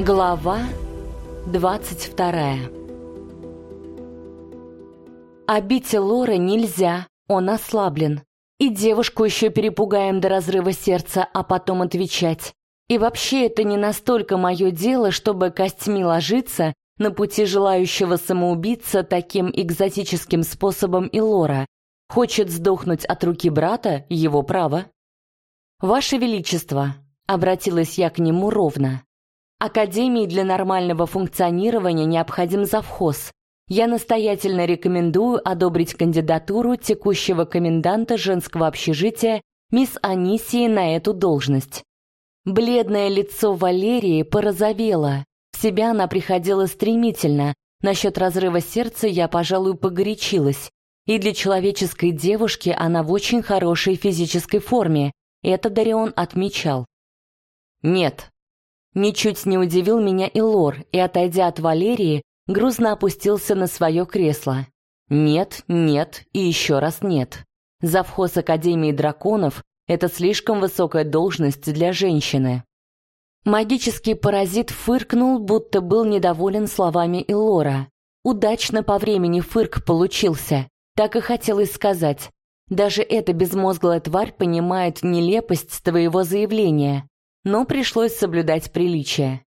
Глава 22 А бить Лора нельзя, он ослаблен. И девушку еще перепугаем до разрыва сердца, а потом отвечать. И вообще это не настолько мое дело, чтобы костьми ложиться на пути желающего самоубиться таким экзотическим способом и Лора. Хочет сдохнуть от руки брата, его право. «Ваше Величество», — обратилась я к нему ровно, Академии для нормального функционирования необходим завхоз. Я настоятельно рекомендую одобрить кандидатуру текущего коменданта женского общежития мисс Анисии на эту должность. Бледное лицо Валерии порозовело. В себя она приходила стремительно. Насчет разрыва сердца я, пожалуй, погорячилась. И для человеческой девушки она в очень хорошей физической форме. Это Дарион отмечал. «Нет», Ничуть не удивил меня и Лор, и, отойдя от Валерии, грузно опустился на свое кресло. Нет, нет и еще раз нет. Завхоз Академии драконов — это слишком высокая должность для женщины. Магический паразит фыркнул, будто был недоволен словами Илора. Удачно по времени фырк получился. Так и хотелось сказать. Даже эта безмозглая тварь понимает нелепость твоего заявления но пришлось соблюдать приличие.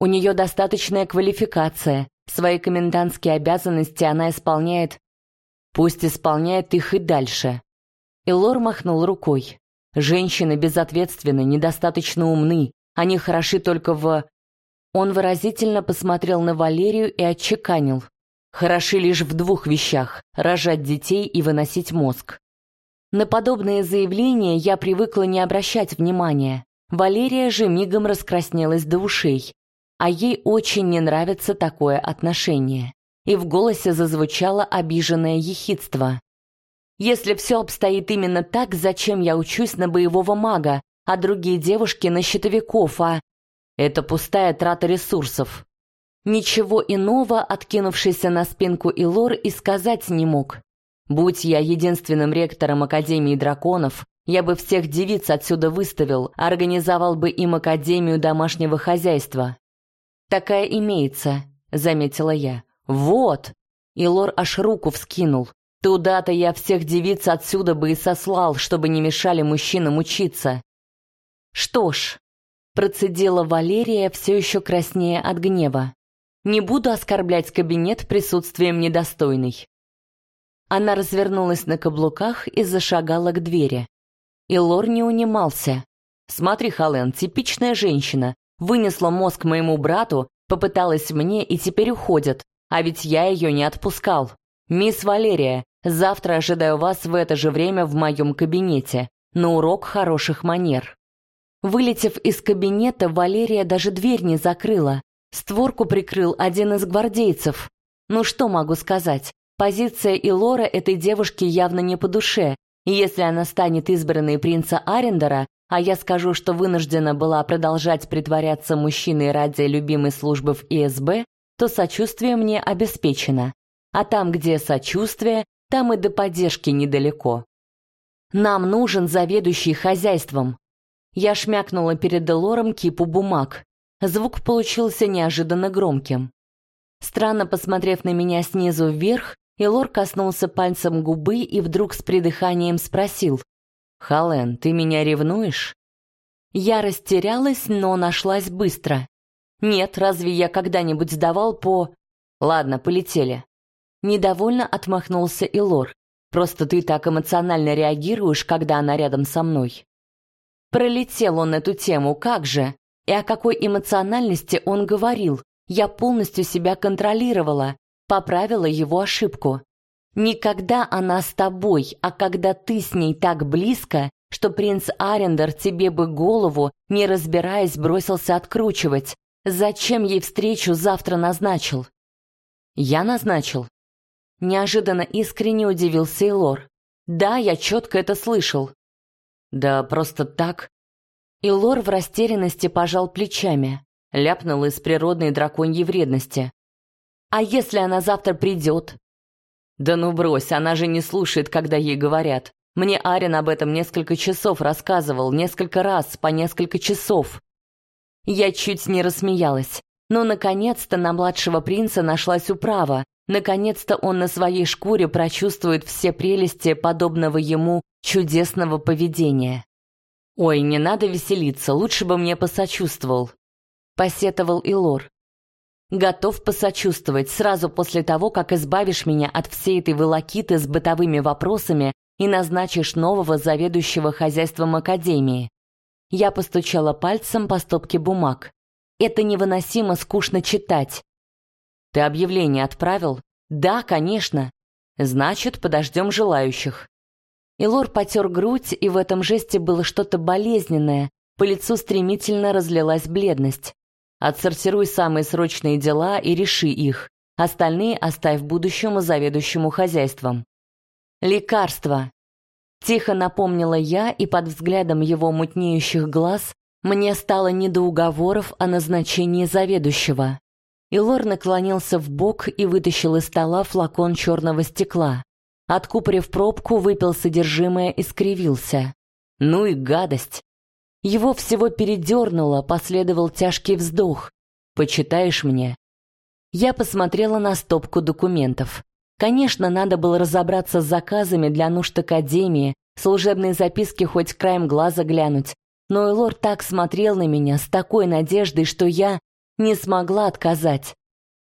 У нее достаточная квалификация, свои комендантские обязанности она исполняет. Пусть исполняет их и дальше. Элор махнул рукой. Женщины безответственны, недостаточно умны, они хороши только в... Он выразительно посмотрел на Валерию и отчеканил. Хороши лишь в двух вещах – рожать детей и выносить мозг. На подобные заявления я привыкла не обращать внимания. Валерия же мигом раскраснелась до ушей, а ей очень не нравится такое отношение. И в голосе зазвучало обиженное ехидство. «Если все обстоит именно так, зачем я учусь на боевого мага, а другие девушки на щитовиков, а...» «Это пустая трата ресурсов». Ничего иного, откинувшийся на спинку Илор, и сказать не мог. Будь я единственным ректором Академии драконов, я бы всех девиц отсюда выставил, организовал бы им Академию домашнего хозяйства. Такая имеется, заметила я. Вот! И Лор аж руку вскинул. Туда-то я всех девиц отсюда бы и сослал, чтобы не мешали мужчинам учиться. Что ж, процедила Валерия все еще краснее от гнева. Не буду оскорблять кабинет присутствием недостойной. Она развернулась на каблуках и зашагала к двери. И Лор не унимался. «Смотри, Хален, типичная женщина. Вынесла мозг моему брату, попыталась мне и теперь уходит. А ведь я ее не отпускал. Мисс Валерия, завтра ожидаю вас в это же время в моем кабинете. На урок хороших манер». Вылетев из кабинета, Валерия даже дверь не закрыла. Створку прикрыл один из гвардейцев. Ну что могу сказать? Позиция Илора этой девушки явно не по душе, если она станет избранной принца Арендера, а я скажу, что вынуждена была продолжать притворяться мужчиной ради любимой службы в ИСБ, то сочувствие мне обеспечено. А там, где сочувствие, там и до поддержки недалеко. Нам нужен заведующий хозяйством. Я шмякнула перед Элором кипу бумаг. Звук получился неожиданно громким. Странно посмотрев на меня снизу вверх, и Лор коснулся пальцем губы и вдруг с придыханием спросил. «Хален, ты меня ревнуешь?» Я растерялась, но нашлась быстро. «Нет, разве я когда-нибудь сдавал по...» «Ладно, полетели». Недовольно отмахнулся и Лор. «Просто ты так эмоционально реагируешь, когда она рядом со мной». Пролетел он эту тему, как же? И о какой эмоциональности он говорил? Я полностью себя контролировала поправила его ошибку. Никогда она с тобой, а когда ты с ней так близко, что принц Арендер тебе бы голову, не разбираясь, бросился откручивать. Зачем ей встречу завтра назначил? Я назначил. Неожиданно искренне удивился Илор. Да, я четко это слышал. Да просто так. Илор в растерянности пожал плечами, ляпнул из природной драконьей вредности. А если она завтра придет? Да ну брось, она же не слушает, когда ей говорят. Мне Арин об этом несколько часов рассказывал, несколько раз, по несколько часов. Я чуть не рассмеялась. Но наконец-то на младшего принца нашлась управа. Наконец-то он на своей шкуре прочувствует все прелести подобного ему чудесного поведения. «Ой, не надо веселиться, лучше бы мне посочувствовал», — посетовал Илор. «Готов посочувствовать сразу после того, как избавишь меня от всей этой волокиты с бытовыми вопросами и назначишь нового заведующего хозяйством Академии». Я постучала пальцем по стопке бумаг. «Это невыносимо скучно читать». «Ты объявление отправил?» «Да, конечно». «Значит, подождем желающих». Илор потер грудь, и в этом жесте было что-то болезненное. По лицу стремительно разлилась бледность. Отсортируй самые срочные дела и реши их. Остальные оставь будущему заведующему хозяйством. Лекарства. Тихо напомнила я, и под взглядом его мутнеющих глаз мне стало не до уговоров о назначении заведующего. Илор наклонился в бок и вытащил из стола флакон черного стекла. Откупорив пробку, выпил содержимое и скривился. Ну и гадость. Его всего передернуло, последовал тяжкий вздох. «Почитаешь мне?» Я посмотрела на стопку документов. Конечно, надо было разобраться с заказами для нужд Академии, служебные записки хоть краем глаза глянуть. Но Элор так смотрел на меня с такой надеждой, что я не смогла отказать.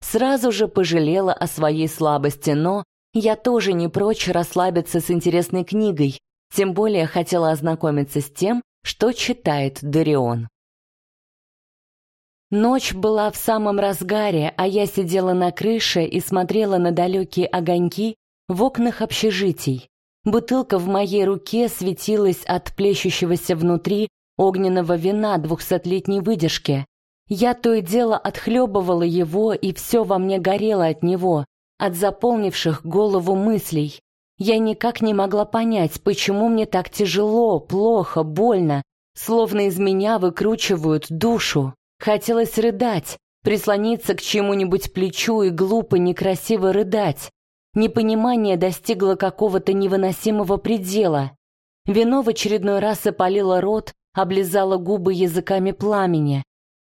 Сразу же пожалела о своей слабости, но я тоже не прочь расслабиться с интересной книгой, тем более хотела ознакомиться с тем, что читает Дарион. Ночь была в самом разгаре, а я сидела на крыше и смотрела на далекие огоньки в окнах общежитий. Бутылка в моей руке светилась от плещущегося внутри огненного вина двухсотлетней выдержки. Я то и дело отхлебывала его, и все во мне горело от него, от заполнивших голову мыслей. Я никак не могла понять, почему мне так тяжело, плохо, больно, словно из меня выкручивают душу. Хотелось рыдать, прислониться к чему-нибудь плечу и глупо, некрасиво рыдать. Непонимание достигло какого-то невыносимого предела. Вино в очередной раз опалило рот, облизало губы языками пламени.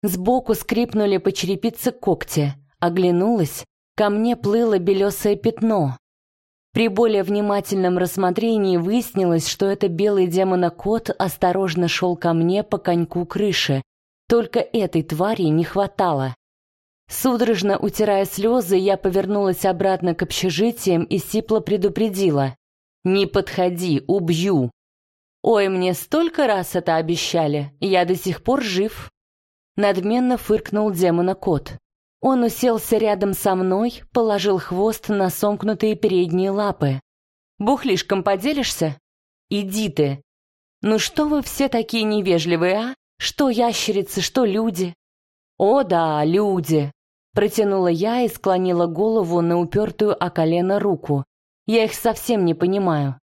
Сбоку скрипнули по черепице когти. Оглянулась, Ко мне плыло белесое пятно. При более внимательном рассмотрении выяснилось, что это белый демона-кот осторожно шел ко мне по коньку крыши. Только этой твари не хватало. Судорожно утирая слезы, я повернулась обратно к общежитиям и сипло предупредила. «Не подходи, убью!» «Ой, мне столько раз это обещали, я до сих пор жив!» Надменно фыркнул демона-кот. Он уселся рядом со мной, положил хвост на сомкнутые передние лапы. «Бухлишком поделишься? Иди ты!» «Ну что вы все такие невежливые, а? Что ящерицы, что люди?» «О да, люди!» Протянула я и склонила голову на упертую о колено руку. «Я их совсем не понимаю».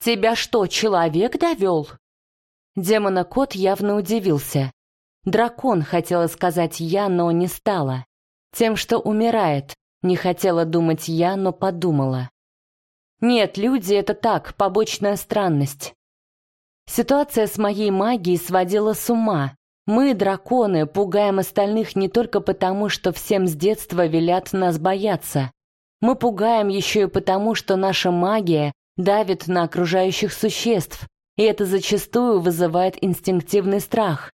«Тебя что, человек довел?» Демона-кот явно удивился. «Дракон», хотела сказать я, но не стала. Тем, что умирает, не хотела думать я, но подумала. Нет, люди — это так, побочная странность. Ситуация с моей магией сводила с ума. Мы, драконы, пугаем остальных не только потому, что всем с детства велят нас бояться. Мы пугаем еще и потому, что наша магия давит на окружающих существ, и это зачастую вызывает инстинктивный страх.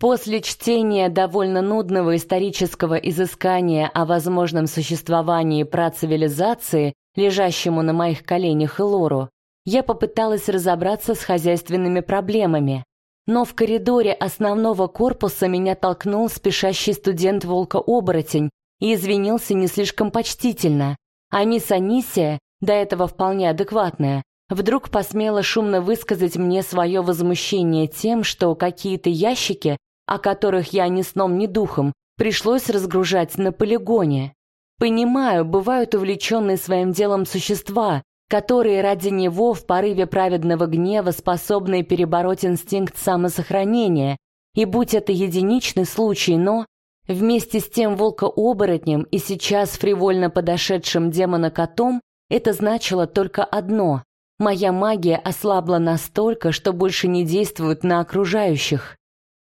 После чтения довольно нудного исторического изыскания о возможном существовании працивилизации, лежащему на моих коленях и лору, я попыталась разобраться с хозяйственными проблемами. Но в коридоре основного корпуса меня толкнул спешащий студент Волка-оборотень и извинился не слишком почтительно. А мисс Анисия, до этого вполне адекватная, вдруг посмела шумно высказать мне свое возмущение тем, что какие-то ящики о которых я ни сном, ни духом, пришлось разгружать на полигоне. Понимаю, бывают увлеченные своим делом существа, которые ради него в порыве праведного гнева способны перебороть инстинкт самосохранения, и будь это единичный случай, но вместе с тем волкооборотнем и сейчас фривольно подошедшим демона-котом это значило только одно — Моя магия ослабла настолько, что больше не действует на окружающих.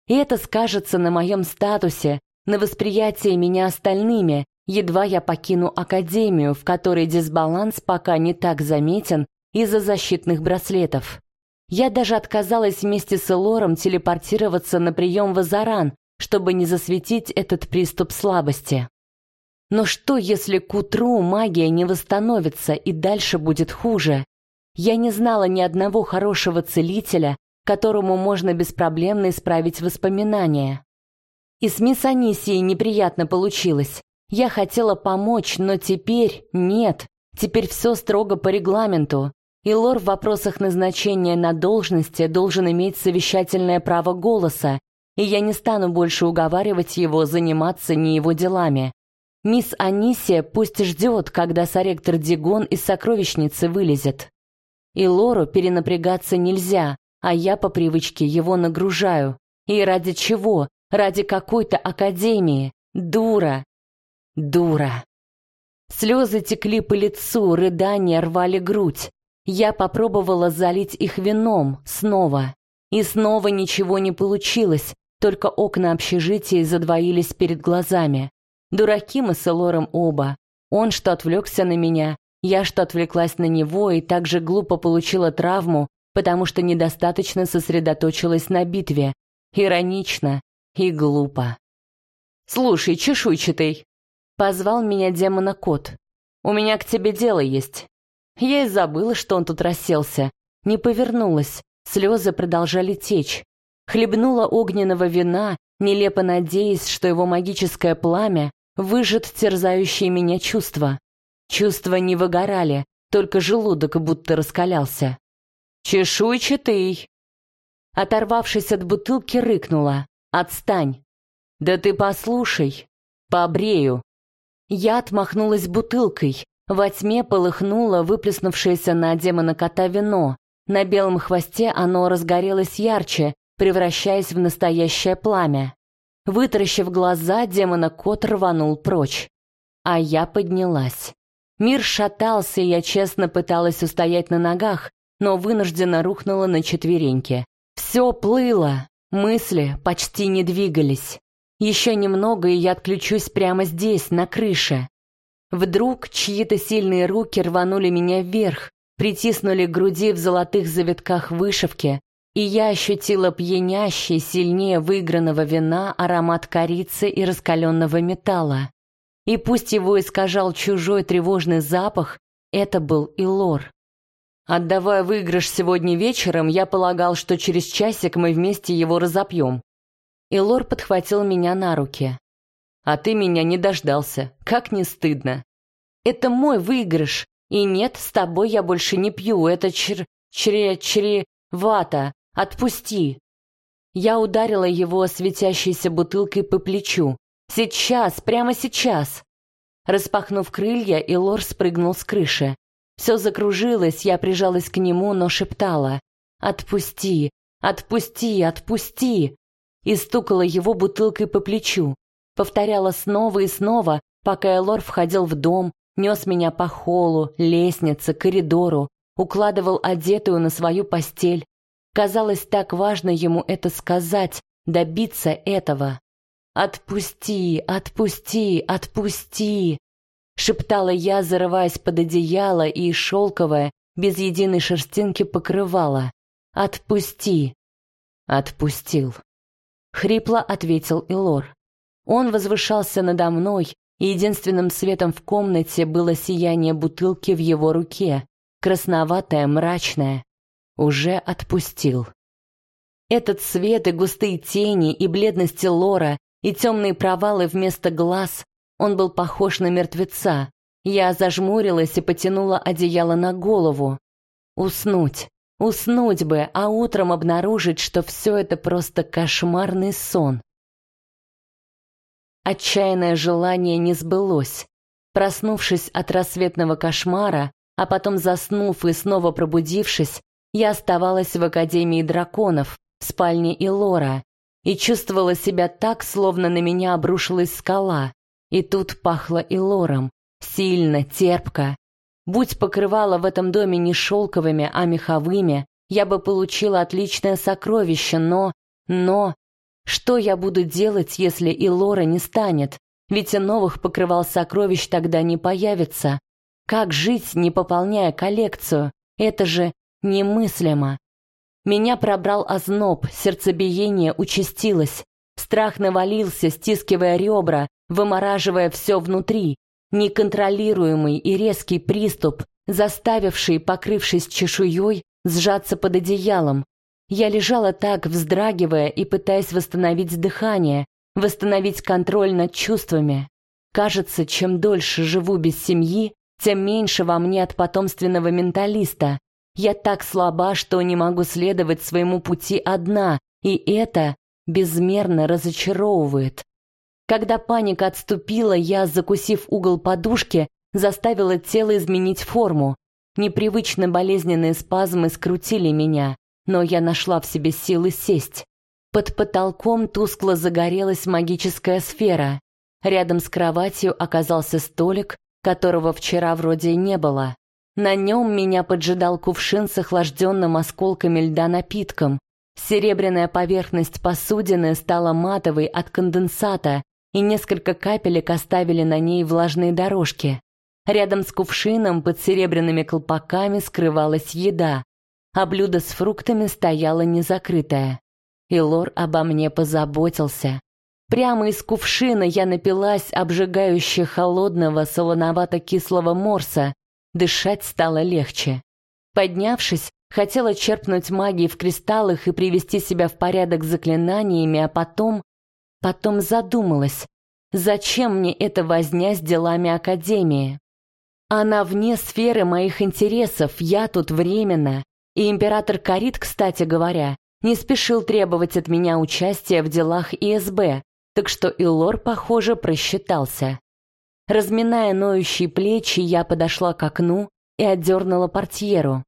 И это скажется на моем статусе, на восприятии меня остальными, едва я покину академию, в которой дисбаланс пока не так заметен из-за защитных браслетов. Я даже отказалась вместе с Элором телепортироваться на прием в Азаран, чтобы не засветить этот приступ слабости. Но что, если к утру магия не восстановится и дальше будет хуже? Я не знала ни одного хорошего целителя, которому можно беспроблемно исправить воспоминания. И с мисс Анисией неприятно получилось. Я хотела помочь, но теперь нет. Теперь все строго по регламенту. И Лор в вопросах назначения на должности должен иметь совещательное право голоса, и я не стану больше уговаривать его заниматься не его делами. Мисс Анисия пусть ждет, когда соректор Дигон из сокровищницы вылезет. И Лору перенапрягаться нельзя, а я по привычке его нагружаю. И ради чего? Ради какой-то академии. Дура. Дура. Слезы текли по лицу, рыдания рвали грудь. Я попробовала залить их вином снова. И снова ничего не получилось, только окна общежития задвоились перед глазами. Дураки мы с Элором оба. Он, что отвлекся на меня, я, что отвлеклась на него и также глупо получила травму, потому что недостаточно сосредоточилась на битве. Иронично и глупо. «Слушай, чешуйчатый!» — позвал меня демона-кот. «У меня к тебе дело есть». Я и забыла, что он тут расселся. Не повернулась, слезы продолжали течь. Хлебнула огненного вина, нелепо надеясь, что его магическое пламя выжжет терзающие меня чувства. Чувства не выгорали, только желудок будто раскалялся. «Чешуйчатый!» Оторвавшись от бутылки, рыкнула. «Отстань!» «Да ты послушай! Побрею!» Я отмахнулась бутылкой, во тьме полыхнуло выплеснувшееся на демона кота вино. На белом хвосте оно разгорелось ярче, превращаясь в настоящее пламя. Вытаращив глаза, демона кот рванул прочь. А я поднялась. Мир шатался, и я честно пыталась устоять на ногах, но вынужденно рухнула на четвереньки. Все плыло, мысли почти не двигались. Еще немного, и я отключусь прямо здесь, на крыше. Вдруг чьи-то сильные руки рванули меня вверх, притиснули к груди в золотых завитках вышивки, и я ощутила пьянящий, сильнее выигранного вина аромат корицы и раскаленного металла. И пусть его искажал чужой тревожный запах, это был и лор. Отдавая выигрыш сегодня вечером, я полагал, что через часик мы вместе его разопьем. И лор подхватил меня на руки. А ты меня не дождался. Как не стыдно. Это мой выигрыш. И нет, с тобой я больше не пью. Это чр... чре... чре... вата. Отпусти. Я ударила его светящейся бутылкой по плечу. Сейчас, прямо сейчас. Распахнув крылья, Илор спрыгнул с крыши. Все закружилось, я прижалась к нему, но шептала. «Отпусти! Отпусти! Отпусти!» И стукала его бутылкой по плечу. Повторяла снова и снова, пока Элор входил в дом, нес меня по холлу, лестнице, коридору, укладывал одетую на свою постель. Казалось, так важно ему это сказать, добиться этого. «Отпусти, отпусти, отпусти!» Шептала я, зарываясь под одеяло и шелковое, без единой шерстинки покрывало. «Отпусти!» «Отпустил!» Хрипло ответил Илор. Он возвышался надо мной, и единственным светом в комнате было сияние бутылки в его руке, красноватое, мрачное. Уже отпустил. Этот свет и густые тени, и бледности Лора, и темные провалы вместо глаз, он был похож на мертвеца. Я зажмурилась и потянула одеяло на голову. Уснуть. Уснуть бы, а утром обнаружить, что все это просто кошмарный сон. Отчаянное желание не сбылось. Проснувшись от рассветного кошмара, а потом заснув и снова пробудившись, я оставалась в Академии драконов, в спальне Илора, и чувствовала себя так, словно на меня обрушилась скала. И тут пахло Илором, сильно, терпко. Будь покрывало в этом доме не шелковыми, а меховыми, я бы получила отличное сокровище, но... Но... Что я буду делать, если и Лора не станет? Ведь и новых покрывал сокровищ тогда не появится. Как жить, не пополняя коллекцию? Это же немыслимо. Меня пробрал озноб, сердцебиение участилось. Страх навалился, стискивая ребра, вымораживая все внутри. Неконтролируемый и резкий приступ, заставивший, покрывшись чешуей, сжаться под одеялом. Я лежала так, вздрагивая и пытаясь восстановить дыхание, восстановить контроль над чувствами. Кажется, чем дольше живу без семьи, тем меньше во мне от потомственного менталиста. Я так слаба, что не могу следовать своему пути одна, и это безмерно разочаровывает. Когда паника отступила, я, закусив угол подушки, заставила тело изменить форму. Непривычно болезненные спазмы скрутили меня, но я нашла в себе силы сесть. Под потолком тускло загорелась магическая сфера. Рядом с кроватью оказался столик, которого вчера вроде не было. На нем меня поджидал кувшин с охлажденным осколками льда напитком. Серебряная поверхность посудины стала матовой от конденсата, и несколько капелек оставили на ней влажные дорожки. Рядом с кувшином под серебряными колпаками скрывалась еда, а блюдо с фруктами стояло незакрытое. И Лор обо мне позаботился. Прямо из кувшина я напилась обжигающе холодного солоновато-кислого морса. Дышать стало легче. Поднявшись, хотела черпнуть магии в кристаллах и привести себя в порядок заклинаниями, а потом Потом задумалась, зачем мне эта возня с делами Академии? Она вне сферы моих интересов, я тут временно. И император Карит, кстати говоря, не спешил требовать от меня участия в делах ИСБ, так что Илор, похоже, просчитался. Разминая ноющие плечи, я подошла к окну и отдернула портьеру.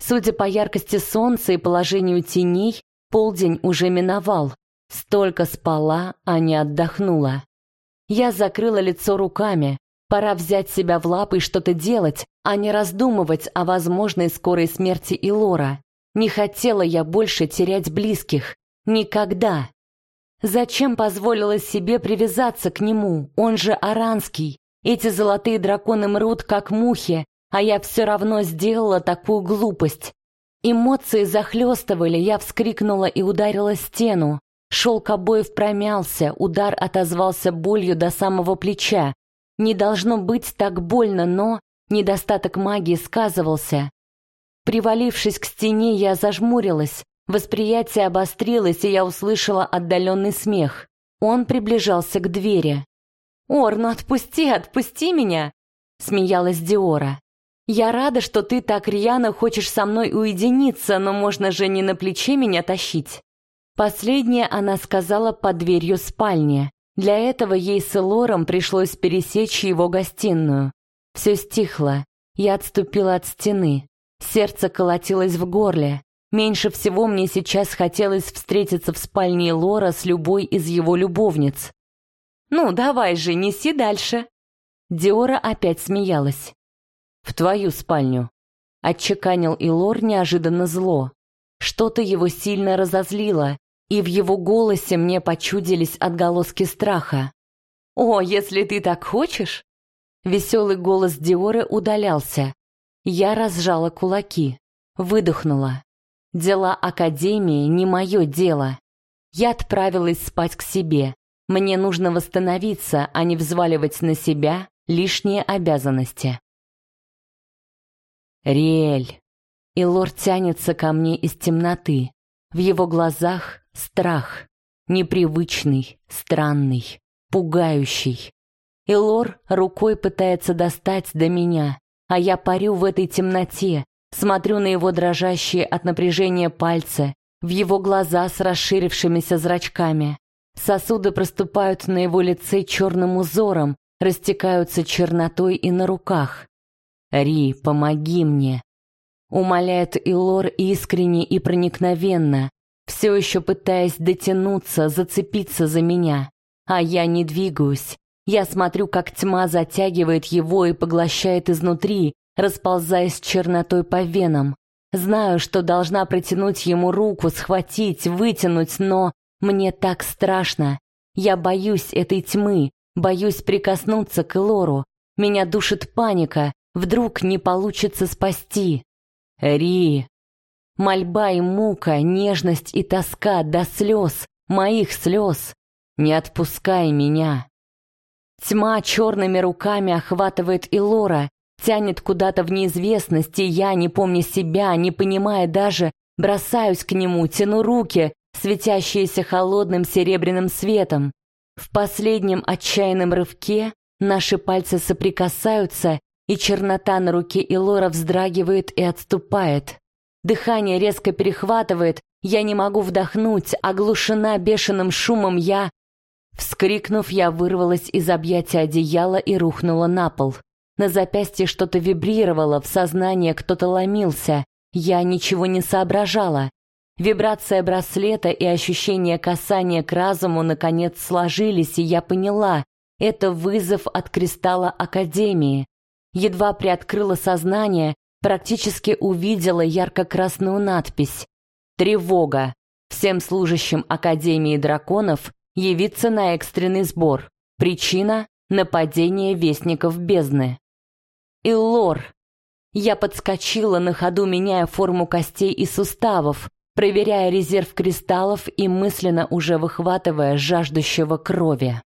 Судя по яркости солнца и положению теней, полдень уже миновал, Столько спала, а не отдохнула. Я закрыла лицо руками. Пора взять себя в лапы и что-то делать, а не раздумывать о возможной скорой смерти Илора. Не хотела я больше терять близких. Никогда. Зачем позволила себе привязаться к нему? Он же аранский. Эти золотые драконы мрут, как мухи, а я все равно сделала такую глупость. Эмоции захлестывали, я вскрикнула и ударила стену. Шелк обоев промялся, удар отозвался болью до самого плеча. Не должно быть так больно, но недостаток магии сказывался. Привалившись к стене, я зажмурилась. Восприятие обострилось, и я услышала отдаленный смех. Он приближался к двери. «Ор, ну отпусти, отпусти меня!» Смеялась Диора. «Я рада, что ты так рьяно хочешь со мной уединиться, но можно же не на плече меня тащить». Последнее она сказала под дверью спальни. Для этого ей с Элором пришлось пересечь его гостиную. Все стихло. Я отступила от стены. Сердце колотилось в горле. Меньше всего мне сейчас хотелось встретиться в спальне Лора с любой из его любовниц. «Ну, давай же, неси дальше!» Диора опять смеялась. «В твою спальню!» Отчеканил Илор неожиданно зло. Что-то его сильно разозлило, и в его голосе мне почудились отголоски страха. «О, если ты так хочешь!» Веселый голос Диоры удалялся. Я разжала кулаки, выдохнула. Дела Академии не мое дело. Я отправилась спать к себе. Мне нужно восстановиться, а не взваливать на себя лишние обязанности. Риэль. И лорд тянется ко мне из темноты. В его глазах Страх. Непривычный, странный, пугающий. Илор рукой пытается достать до меня, а я парю в этой темноте, смотрю на его дрожащие от напряжения пальцы, в его глаза с расширившимися зрачками. Сосуды проступают на его лице черным узором, растекаются чернотой и на руках. «Ри, помоги мне!» Умоляет Илор искренне и проникновенно, все еще пытаясь дотянуться, зацепиться за меня. А я не двигаюсь. Я смотрю, как тьма затягивает его и поглощает изнутри, расползаясь чернотой по венам. Знаю, что должна протянуть ему руку, схватить, вытянуть, но Мне так страшно. Я боюсь этой тьмы, боюсь прикоснуться к Лору. Меня душит паника, вдруг не получится спасти. Ри. Мольба и мука, нежность и тоска до слез, моих слез. Не отпускай меня. Тьма черными руками охватывает и Лора, тянет куда-то в неизвестность, и я, не помня себя, не понимая даже, бросаюсь к нему, тяну руки, светящиеся холодным серебряным светом. В последнем отчаянном рывке наши пальцы соприкасаются, и чернота на руке Илора вздрагивает и отступает. Дыхание резко перехватывает, я не могу вдохнуть, оглушена бешеным шумом я... Вскрикнув, я вырвалась из объятия одеяла и рухнула на пол. На запястье что-то вибрировало, в сознание кто-то ломился. Я ничего не соображала. Вибрация браслета и ощущение касания к разуму наконец сложились, и я поняла, это вызов от кристалла Академии. Едва приоткрыла сознание, практически увидела ярко-красную надпись «Тревога! Всем служащим Академии драконов явиться на экстренный сбор. Причина — нападение вестников бездны». Иллор. Я подскочила на ходу, меняя форму костей и суставов, проверяя резерв кристаллов и мысленно уже выхватывая жаждущего крови.